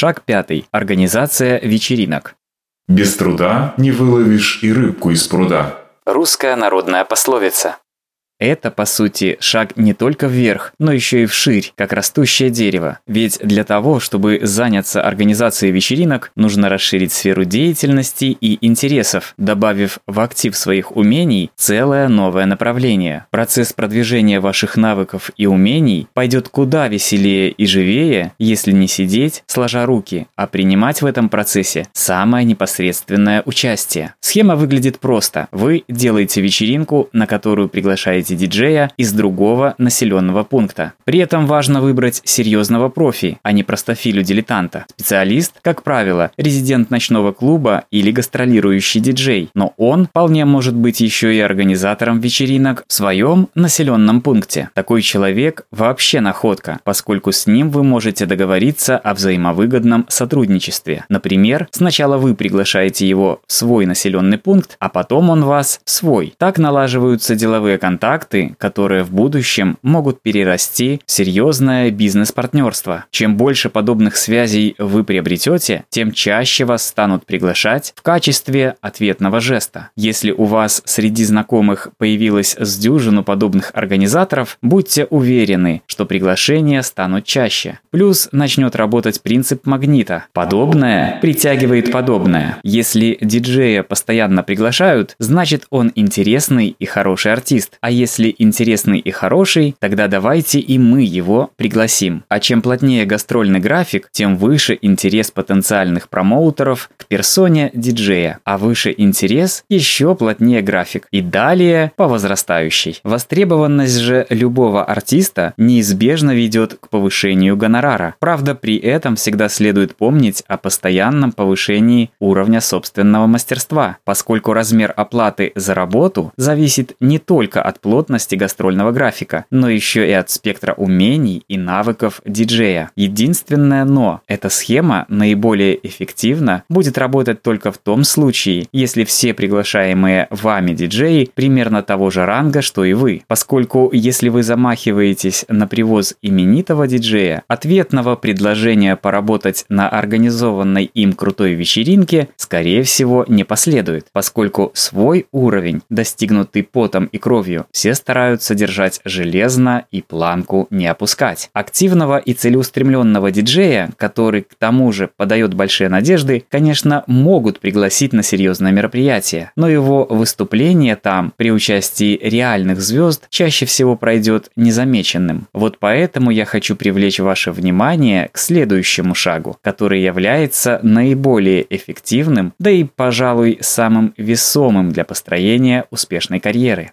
Шаг пятый. Организация вечеринок. Без труда не выловишь и рыбку из пруда. Русская народная пословица. Это, по сути, шаг не только вверх, но еще и вширь, как растущее дерево. Ведь для того, чтобы заняться организацией вечеринок, нужно расширить сферу деятельности и интересов, добавив в актив своих умений целое новое направление. Процесс продвижения ваших навыков и умений пойдет куда веселее и живее, если не сидеть, сложа руки, а принимать в этом процессе самое непосредственное участие. Схема выглядит просто. Вы делаете вечеринку, на которую приглашаете пригласите диджея из другого населенного пункта. При этом важно выбрать серьезного профи, а не простофилю-дилетанта. Специалист, как правило, резидент ночного клуба или гастролирующий диджей, но он вполне может быть еще и организатором вечеринок в своем населенном пункте. Такой человек вообще находка, поскольку с ним вы можете договориться о взаимовыгодном сотрудничестве. Например, сначала вы приглашаете его в свой населенный пункт, а потом он вас в свой. Так налаживаются деловые контакты контакты, которые в будущем могут перерасти в серьезное бизнес-партнерство. Чем больше подобных связей вы приобретете, тем чаще вас станут приглашать в качестве ответного жеста. Если у вас среди знакомых появилось с дюжину подобных организаторов, будьте уверены, что приглашения станут чаще. Плюс начнет работать принцип магнита. Подобное притягивает подобное. Если диджея постоянно приглашают, значит он интересный и хороший артист. А если если интересный и хороший, тогда давайте и мы его пригласим. А чем плотнее гастрольный график, тем выше интерес потенциальных промоутеров к персоне диджея, а выше интерес еще плотнее график. И далее по возрастающей. Востребованность же любого артиста неизбежно ведет к повышению гонорара. Правда, при этом всегда следует помнить о постоянном повышении уровня собственного мастерства, поскольку размер оплаты за работу зависит не только от плотности плотности гастрольного графика, но еще и от спектра умений и навыков диджея. Единственное но – эта схема наиболее эффективно будет работать только в том случае, если все приглашаемые вами диджеи примерно того же ранга, что и вы. Поскольку если вы замахиваетесь на привоз именитого диджея, ответного предложения поработать на организованной им крутой вечеринке, скорее всего, не последует, поскольку свой уровень, достигнутый потом и кровью, все все стараются держать железно и планку не опускать. Активного и целеустремленного диджея, который к тому же подает большие надежды, конечно, могут пригласить на серьезное мероприятие, но его выступление там при участии реальных звезд чаще всего пройдет незамеченным. Вот поэтому я хочу привлечь ваше внимание к следующему шагу, который является наиболее эффективным, да и, пожалуй, самым весомым для построения успешной карьеры.